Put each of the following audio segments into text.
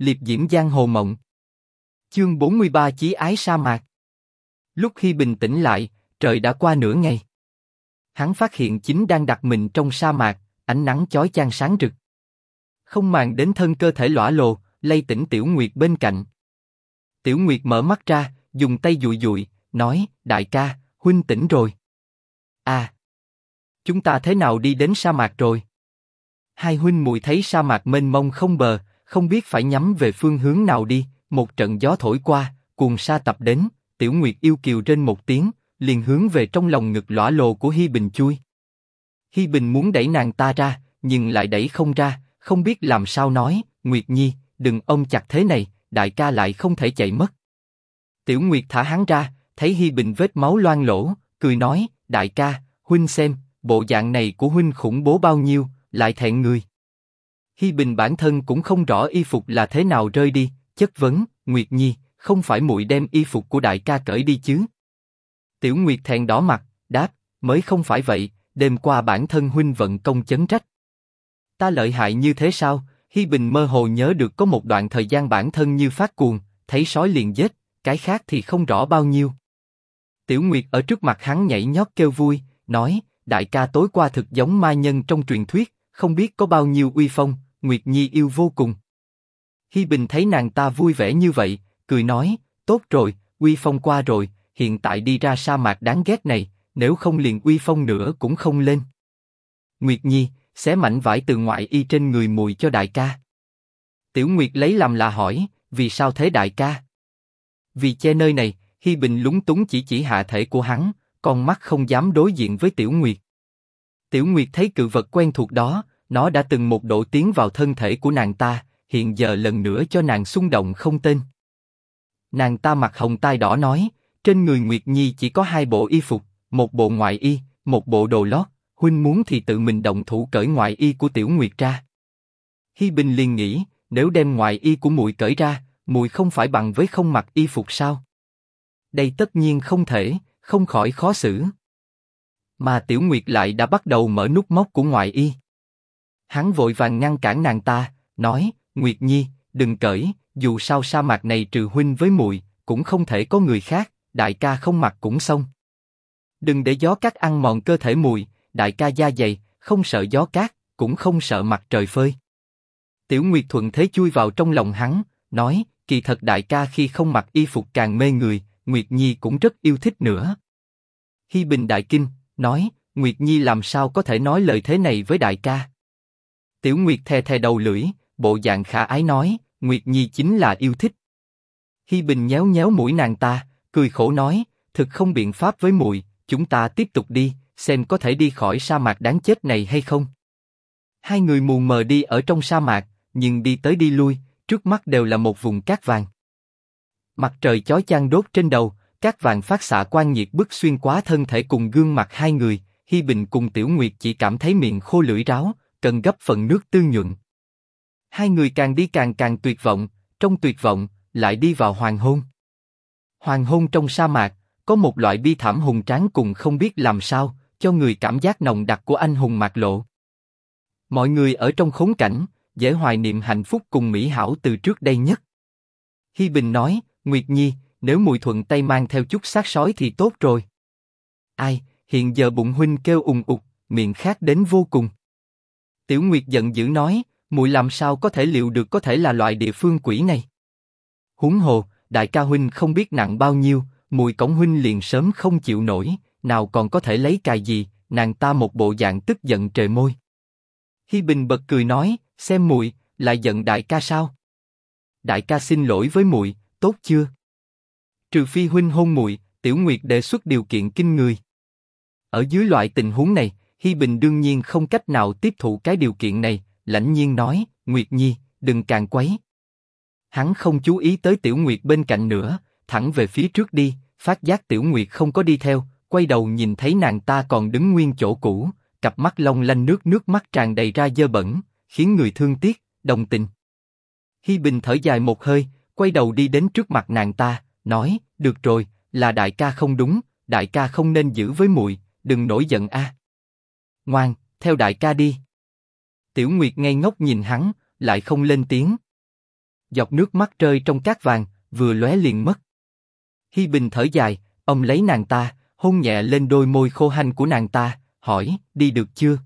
liệp diễm giang hồ mộng. Chương 43 Chí ái sa mạc. Lúc khi bình tĩnh lại, trời đã qua nửa ngày. Hắn phát hiện chính đang đặt mình trong sa mạc, ánh nắng chói chang sáng rực. Không màng đến thân cơ thể lõa lồ, lay tỉnh Tiểu Nguyệt bên cạnh. Tiểu Nguyệt mở mắt ra, dùng tay dụi dụi, nói: Đại ca, huynh tỉnh rồi. À, chúng ta thế nào đi đến sa mạc rồi? Hai huynh muội thấy sa mạc mênh mông không bờ, không biết phải nhắm về phương hướng nào đi. Một trận gió thổi qua, cuồng sa tập đến, Tiểu Nguyệt yêu kiều trên một tiếng, liền hướng về trong lòng ngực lõa lồ của Hi Bình chui. Hi Bình muốn đẩy nàng ta ra, nhưng lại đẩy không ra, không biết làm sao nói. Nguyệt Nhi, đừng ôm chặt thế này, đại ca lại không thể chạy mất. Tiểu Nguyệt thả hắn ra, thấy Hi Bình vết máu loang lỗ, cười nói, đại ca, huynh xem, bộ dạng này của huynh khủng bố bao nhiêu, lại thẹn người. Hi Bình bản thân cũng không rõ y phục là thế nào rơi đi, chất vấn, Nguyệt Nhi, không phải muội đem y phục của đại ca cởi đi chứ? Tiểu Nguyệt thẹn đỏ mặt, đáp, mới không phải vậy, đêm qua bản thân huynh vận công chấn trách. Ta lợi hại như thế sao? Hi Bình mơ hồ nhớ được có một đoạn thời gian bản thân như phát cuồng, thấy sói liền giết, cái khác thì không rõ bao nhiêu. Tiểu Nguyệt ở trước mặt hắn nhảy nhót kêu vui, nói, đại ca tối qua thực giống ma nhân trong truyền thuyết, không biết có bao nhiêu uy phong, Nguyệt Nhi yêu vô cùng. Hi Bình thấy nàng ta vui vẻ như vậy, cười nói, tốt rồi, uy phong qua rồi, hiện tại đi ra sa mạc đáng ghét này, nếu không liền uy phong nữa cũng không lên. Nguyệt Nhi, xé mảnh vải từ ngoại y trên người mùi cho đại ca. Tiểu Nguyệt lấy làm lạ hỏi, vì sao thế đại ca? Vì che nơi này, Hi Bình lúng túng chỉ chỉ hạ thể của hắn, con mắt không dám đối diện với Tiểu Nguyệt. Tiểu Nguyệt thấy cự vật quen thuộc đó, nó đã từng một độ tiến vào thân thể của nàng ta, hiện giờ lần nữa cho nàng xung động không tên. Nàng ta mặt hồng tai đỏ nói, trên người Nguyệt Nhi chỉ có hai bộ y phục, một bộ ngoại y, một bộ đồ lót. Huynh muốn thì tự mình động thủ cởi ngoại y của Tiểu Nguyệt ra. Hi Bình liền nghĩ, nếu đem ngoại y của muội cởi ra, muội không phải bằng với không mặc y phục sao? Đây tất nhiên không thể, không khỏi khó xử. Mà Tiểu Nguyệt lại đã bắt đầu mở nút móc của ngoại y. Hắn vội vàng ngăn cản nàng ta, nói: Nguyệt Nhi, đừng cởi, dù sao sa mạc này trừ huynh với muội cũng không thể có người khác, đại ca không mặc cũng xong. Đừng để gió cát ăn mòn cơ thể mùi, đại ca da dày, không sợ gió cát, cũng không sợ mặt trời phơi. Tiểu Nguyệt thuận thế chui vào trong lòng hắn, nói, kỳ thật đại ca khi không mặc y phục càng mê người, Nguyệt Nhi cũng rất yêu thích nữa. Hi Bình đại kinh, nói, Nguyệt Nhi làm sao có thể nói lời thế này với đại ca? Tiểu Nguyệt thè thè đầu lưỡi, bộ dạng khả ái nói, Nguyệt Nhi chính là yêu thích. Hi Bình nhéo nhéo mũi nàng ta, cười khổ nói, thực không biện pháp với muội, chúng ta tiếp tục đi, xem có thể đi khỏi sa mạc đáng chết này hay không. Hai người mù mờ đi ở trong sa mạc, nhưng đi tới đi lui, trước mắt đều là một vùng cát vàng. Mặt trời chói chang đốt trên đầu, cát vàng phát xạ quang nhiệt bức xuyên quá thân thể cùng gương mặt hai người. Hi Bình cùng Tiểu Nguyệt chỉ cảm thấy miệng khô lưỡi ráo, cần gấp phần nước tương nhuận. Hai người càng đi càng càng tuyệt vọng, trong tuyệt vọng lại đi vào hoàng hôn. Hoàng hôn trong sa mạc có một loại bi thảm hùng tráng cùng không biết làm sao, cho người cảm giác nồng đặc của anh hùng mạc lộ. Mọi người ở trong khốn cảnh, dễ hoài niệm hạnh phúc cùng mỹ hảo từ trước đây nhất. Hi Bình nói, Nguyệt Nhi, nếu mùi thuận tay mang theo chút sát sói thì tốt rồi. Ai, hiện giờ bụng huynh kêu ùng ục, miệng khát đến vô cùng. Tiểu Nguyệt giận dữ nói, mùi làm sao có thể liệu được có thể là loại địa phương quỷ này. Huống hồ, đại ca huynh không biết nặng bao nhiêu, mùi cổng huynh liền sớm không chịu nổi, nào còn có thể lấy cài gì? Nàng ta một bộ dạng tức giận trời môi. Hi Bình bật cười nói, xem mùi, lại giận đại ca sao? Đại ca xin lỗi với mùi, tốt chưa? Trừ phi huynh hôn mùi, Tiểu Nguyệt đề xuất điều kiện kinh người. Ở dưới loại tình huống này, Hi Bình đương nhiên không cách nào tiếp thụ cái điều kiện này, lãnh nhiên nói, Nguyệt Nhi, đừng càng quấy. Hắn không chú ý tới Tiểu Nguyệt bên cạnh nữa, thẳng về phía trước đi, phát giác Tiểu Nguyệt không có đi theo, quay đầu nhìn thấy nàng ta còn đứng nguyên chỗ cũ, cặp mắt long lanh nước nước mắt tràn đầy ra dơ bẩn, khiến người thương tiếc, đồng tình. Hi Bình thở dài một hơi, quay đầu đi đến trước mặt nàng ta, nói: được rồi, là đại ca không đúng, đại ca không nên giữ với muội, đừng nổi giận a. Ngoan, theo đại ca đi. Tiểu Nguyệt ngây ngốc nhìn hắn, lại không lên tiếng. giọt nước mắt rơi trong cát vàng, vừa lóe liền mất. Hi Bình thở dài, ông lấy nàng ta, hôn nhẹ lên đôi môi khô hanh của nàng ta, hỏi, đi được chưa?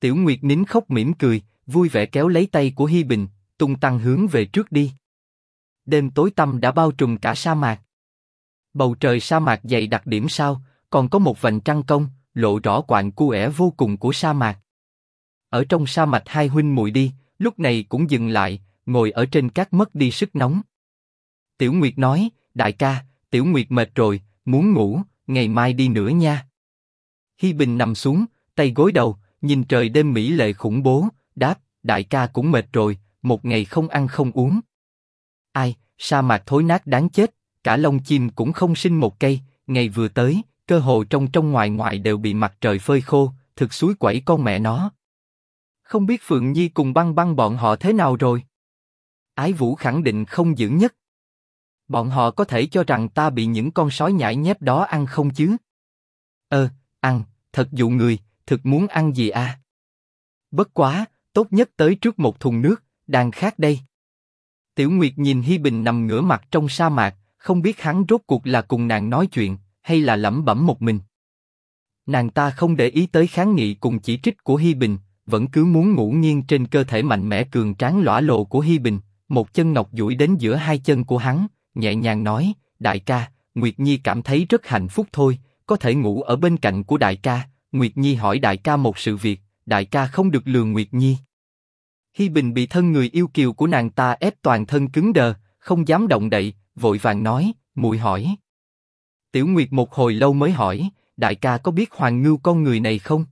Tiểu Nguyệt nín khóc mỉm cười, vui vẻ kéo lấy tay của Hi Bình, tung tăng hướng về trước đi. Đêm tối tăm đã bao trùm cả sa mạc. Bầu trời sa mạc dày đặc điểm sao, còn có một vành trăng công, lộ rõ quạng cu ẻ vô cùng của sa mạc. Ở trong sa mạc hai huynh muội đi, lúc này cũng dừng lại, ngồi ở trên cát mất đi sức nóng. Tiểu Nguyệt nói, đại ca, Tiểu Nguyệt mệt rồi, muốn ngủ, ngày mai đi nữa nha. Hi Bình nằm xuống, tay gối đầu, nhìn trời đêm mỹ lệ khủng bố, đáp, đại ca cũng mệt rồi, một ngày không ăn không uống. Ai, sa mạc thối nát đáng chết, cả lông chim cũng không sinh một cây, ngày vừa tới, cơ hồ trong trong ngoài ngoài đều bị mặt trời phơi khô, thực suối quẩy con mẹ nó. Không biết Phượng Nhi cùng băng băng bọn họ thế nào rồi? Ái Vũ khẳng định không giữ nhất. Bọn họ có thể cho rằng ta bị những con sói nhãi nhép đó ăn không chứ? Ơ, ăn, thật dụ người, thực muốn ăn gì à? Bất quá, tốt nhất tới trước một thùng nước, đang khát đây. Tiểu Nguyệt nhìn Hi Bình nằm ngửa mặt trong sa mạc, không biết hắn rốt cuộc là cùng nàng nói chuyện, hay là lẩm bẩm một mình. Nàng ta không để ý tới kháng nghị cùng chỉ trích của Hi Bình, vẫn cứ muốn ngủ nghiêng trên cơ thể mạnh mẽ cường tráng lõa lộ của Hi Bình, một chân ngọc duỗi đến giữa hai chân của hắn, nhẹ nhàng nói, đại ca, Nguyệt Nhi cảm thấy rất hạnh phúc thôi, có thể ngủ ở bên cạnh của đại ca. Nguyệt Nhi hỏi đại ca một sự việc, đại ca không được lừa Nguyệt Nhi. Hi Bình bị thân người yêu kiều của nàng ta ép toàn thân cứng đờ, không dám động đậy, vội vàng nói, muội hỏi. Tiểu Nguyệt một hồi lâu mới hỏi, đại ca có biết Hoàng Ngưu con người này không?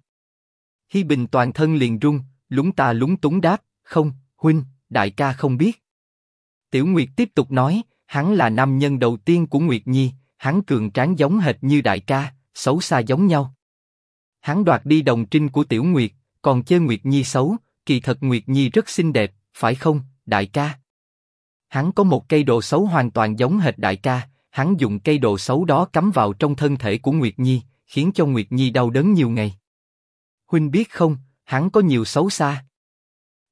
Hi Bình toàn thân liền run, lúng ta lúng túng đáp, không, huynh, đại ca không biết. Tiểu Nguyệt tiếp tục nói, hắn là nam nhân đầu tiên của Nguyệt Nhi, hắn cường tráng giống hệt như đại ca, xấu xa giống nhau. Hắn đoạt đi đồng trinh của Tiểu Nguyệt, còn chơi Nguyệt Nhi xấu, kỳ thật Nguyệt Nhi rất xinh đẹp, phải không, đại ca? Hắn có một cây đồ xấu hoàn toàn giống hệt đại ca, hắn dùng cây đồ xấu đó cắm vào trong thân thể của Nguyệt Nhi, khiến cho Nguyệt Nhi đau đớn nhiều ngày. Huynh biết không, hắn có nhiều xấu xa.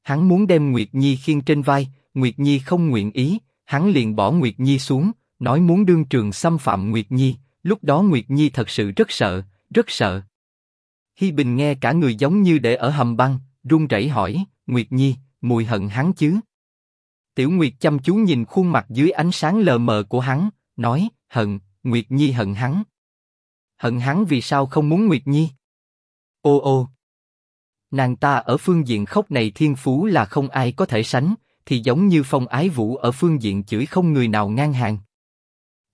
Hắn muốn đem Nguyệt Nhi khiêng trên vai, Nguyệt Nhi không nguyện ý, hắn liền bỏ Nguyệt Nhi xuống, nói muốn đương trường xâm phạm Nguyệt Nhi. Lúc đó Nguyệt Nhi thật sự rất sợ, rất sợ. Hi Bình nghe cả người giống như để ở hầm băng, run rẩy hỏi, Nguyệt Nhi, mùi hận hắn chứ? Tiểu Nguyệt chăm chú nhìn khuôn mặt dưới ánh sáng lờ mờ của hắn, nói, hận, Nguyệt Nhi hận hắn. Hận hắn vì sao không muốn Nguyệt Nhi? Ô ô. Nàng ta ở phương diện khóc này thiên phú là không ai có thể sánh, thì giống như phong ái vũ ở phương diện chửi không người nào ngang hàng.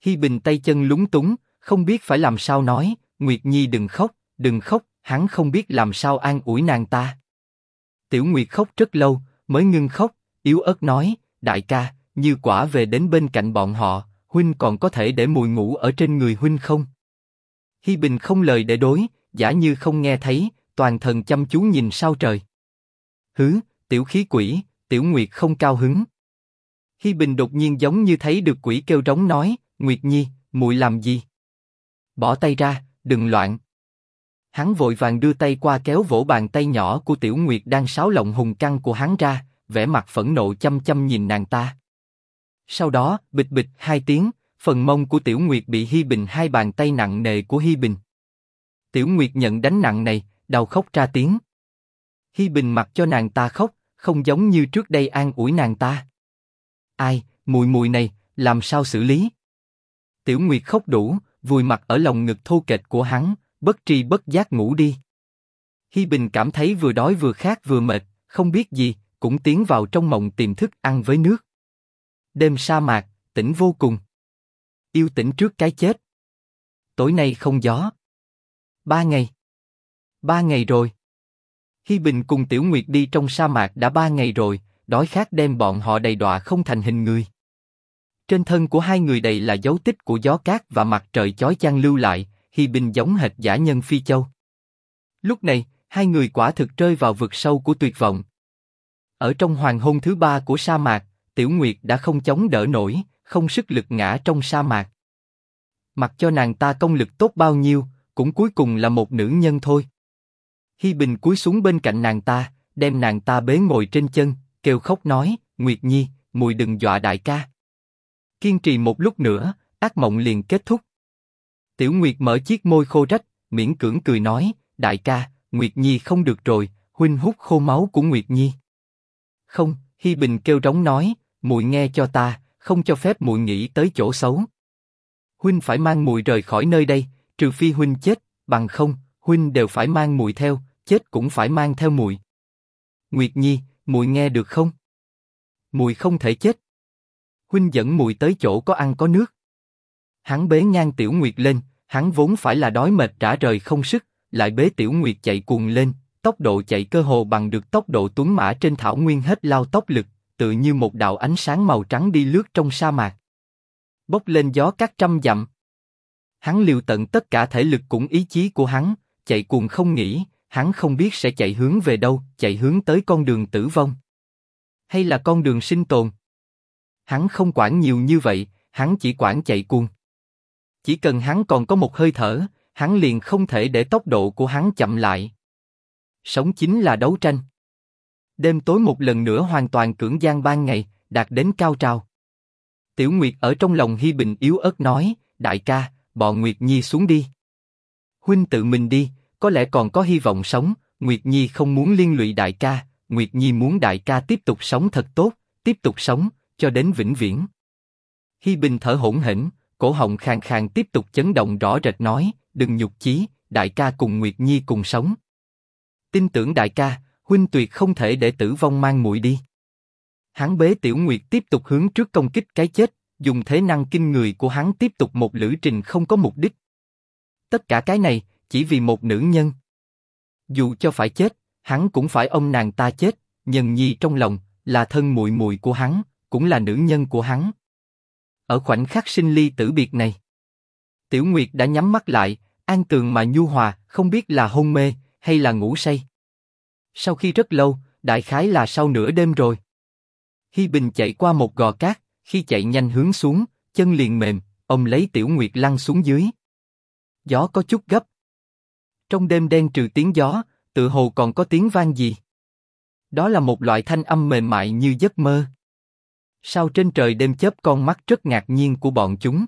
Hi Bình tay chân lúng túng, không biết phải làm sao nói, Nguyệt Nhi đừng khóc, đừng khóc, hắn không biết làm sao an ủi nàng ta. Tiểu Nguyệt khóc rất lâu, mới ngưng khóc, yếu ớt nói, đại ca, như quả về đến bên cạnh bọn họ, huynh còn có thể để mùi ngủ ở trên người huynh không? Hi Bình không lời để đối, giả như không nghe thấy, toàn thần chăm chú nhìn sao trời. Hứ, tiểu khí quỷ, tiểu Nguyệt không cao hứng. Hi Bình đột nhiên giống như thấy được quỷ kêu trống nói, Nguyệt Nhi, muội làm gì? Bỏ tay ra, đừng loạn. Hắn vội vàng đưa tay qua kéo vỗ bàn tay nhỏ của Tiểu Nguyệt đang sáo lộng hùng căng của hắn ra, vẻ mặt phẫn nộ chăm chăm nhìn nàng ta. Sau đó, bịch bịch hai tiếng, phần mông của Tiểu Nguyệt bị Hi Bình hai bàn tay nặng nề của Hi Bình. Tiểu Nguyệt nhận đánh nặng này, đau khóc ra tiếng. Hi Bình mặc cho nàng ta khóc, không giống như trước đây an ủi nàng ta. Ai, mùi mùi này, làm sao xử lý? Tiểu Nguyệt khóc đủ, vùi mặt ở lòng ngực thô kệch của hắn, bất tri bất giác ngủ đi. Hi Bình cảm thấy vừa đói vừa khát vừa mệt, không biết gì, cũng tiến vào trong mộng tìm thức ăn với nước. Đêm sa mạc, tỉnh vô cùng. Yêu tỉnh trước cái chết. Tối nay không gió. Ba ngày. Ba ngày rồi. Hi Bình cùng Tiểu Nguyệt đi trong sa mạc đã ba ngày rồi, đói khát đem bọn họ đầy đọa không thành hình người. Trên thân của hai người đầy là dấu tích của gió cát và mặt trời chói chang lưu lại, Hi Bình giống hệt giả nhân phi châu. Lúc này, hai người quả thực rơi vào vực sâu của tuyệt vọng. Ở trong hoàng hôn thứ ba của sa mạc, Tiểu Nguyệt đã không chống đỡ nổi, không sức lực ngã trong sa mạc. Mặc cho nàng ta công lực tốt bao nhiêu, cũng cuối cùng là một nữ nhân thôi. Hi Bình cúi xuống bên cạnh nàng ta, đem nàng ta bế ngồi trên chân, kêu khóc nói, Nguyệt Nhi, mùi đừng dọa đại ca. Kiên trì một lúc nữa, ác mộng liền kết thúc. Tiểu Nguyệt mở chiếc môi khô rách, miễn cưỡng cười nói, đại ca, Nguyệt Nhi không được rồi, huynh hút khô máu của Nguyệt Nhi. Không, Hi Bình kêu rống nói, muội nghe cho ta, không cho phép muội nghĩ tới chỗ xấu. Huynh phải mang muội rời khỏi nơi đây, trừ phi huynh chết, bằng không, huynh đều phải mang muội theo, chết cũng phải mang theo muội. Nguyệt Nhi, muội nghe được không? Muội không thể chết. Huynh dẫn muội tới chỗ có ăn có nước. Hắn bế ngang Tiểu Nguyệt lên, hắn vốn phải là đói mệt trả rời không sức, lại bế Tiểu Nguyệt chạy cuồng lên, tốc độ chạy cơ hồ bằng được tốc độ tuấn mã trên thảo nguyên hết lao tốc lực, tự như một đạo ánh sáng màu trắng đi lướt trong sa mạc. Bốc lên gió các trăm dặm. Hắn liều tận tất cả thể lực cũng ý chí của hắn, chạy cuồng không nghĩ, hắn không biết sẽ chạy hướng về đâu, chạy hướng tới con đường tử vong, hay là con đường sinh tồn. Hắn không quản nhiều như vậy, hắn chỉ quản chạy cuồng. Chỉ cần hắn còn có một hơi thở, hắn liền không thể để tốc độ của hắn chậm lại. Sống chính là đấu tranh. Đêm tối một lần nữa hoàn toàn cưỡng gian ban ngày, đạt đến cao trào. Tiểu Nguyệt ở trong lòng Hi Bình yếu ớt nói, đại ca, bò Nguyệt Nhi xuống đi. Huynh tự mình đi, có lẽ còn có hy vọng sống. Nguyệt Nhi không muốn liên lụy đại ca, Nguyệt Nhi muốn đại ca tiếp tục sống thật tốt, tiếp tục sống, cho đến vĩnh viễn. Hi Bình thở hổn hển, cổ họng khàn khàn tiếp tục chấn động rõ rệt nói, đừng nhục chí, đại ca cùng Nguyệt Nhi cùng sống. Tin tưởng đại ca, huynh tuyệt không thể để tử vong mang muội đi. Hắn bế Tiểu Nguyệt tiếp tục hướng trước công kích cái chết, dùng thế năng kinh người của hắn tiếp tục một lữ trình không có mục đích. Tất cả cái này chỉ vì một nữ nhân. Dù cho phải chết, hắn cũng phải ông nàng ta chết. Nhân Nhi trong lòng là thân muội muội của hắn, cũng là nữ nhân của hắn. Ở khoảnh khắc sinh ly tử biệt này, Tiểu Nguyệt đã nhắm mắt lại, an tường mà nhu hòa, không biết là hôn mê hay là ngủ say. Sau khi rất lâu, đại khái là sau nửa đêm rồi. Hi Bình chạy qua một gò cát, khi chạy nhanh hướng xuống, chân liền mềm, ông lấy Tiểu Nguyệt lăn xuống dưới. Gió có chút gấp. Trong đêm đen trừ tiếng gió, tự hồ còn có tiếng vang gì. Đó là một loại thanh âm mềm mại như giấc mơ. Sao trên trời đêm chớp con mắt rất ngạc nhiên của bọn chúng.